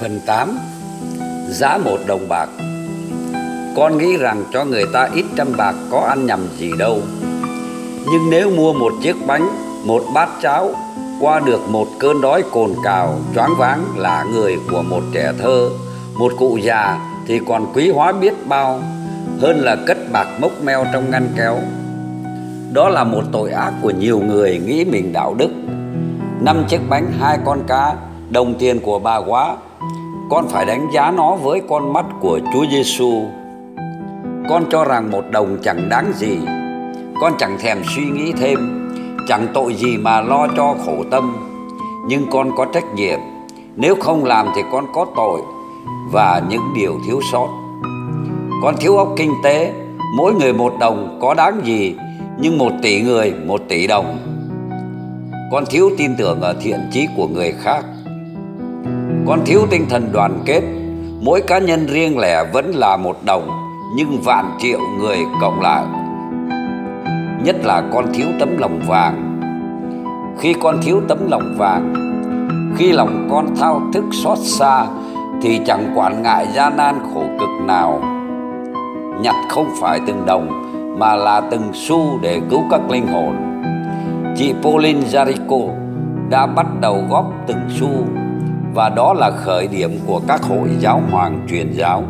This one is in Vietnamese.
Phần 8 Giá một đồng bạc. Con nghĩ rằng cho người ta ít trăm bạc có ăn nhầm gì đâu. Nhưng nếu mua một chiếc bánh, một bát cháo Qua được một cơn đói cồn cào, choáng váng là người của một trẻ thơ Một cụ già thì còn quý hóa biết bao Hơn là cất bạc mốc meo trong ngăn kéo. Đó là một tội ác của nhiều người nghĩ mình đạo đức. Năm chiếc bánh hai con cá đồng tiền của bà quá con phải đánh giá nó với con mắt của Chúa Giêsu. Con cho rằng một đồng chẳng đáng gì, con chẳng thèm suy nghĩ thêm, chẳng tội gì mà lo cho khổ tâm, nhưng con có trách nhiệm, nếu không làm thì con có tội và những điều thiếu sót. Con thiếu óc kinh tế, mỗi người một đồng có đáng gì, nhưng một tỷ người một tỷ đồng. Con thiếu tin tưởng ở thiện chí của người khác con thiếu tinh thần đoàn kết, mỗi cá nhân riêng lẻ vẫn là một đồng, nhưng vạn triệu người cộng lại. Nhất là con thiếu tấm lòng vàng. Khi con thiếu tấm lòng vàng, khi lòng con thao thức xót xa, thì chẳng quản ngại gian nan khổ cực nào. Nhặt không phải từng đồng, mà là từng xu để cứu các linh hồn. Chị Pauline Jericho đã bắt đầu góp từng xu và đó là khởi điểm của các hội giáo hoàng truyền giáo.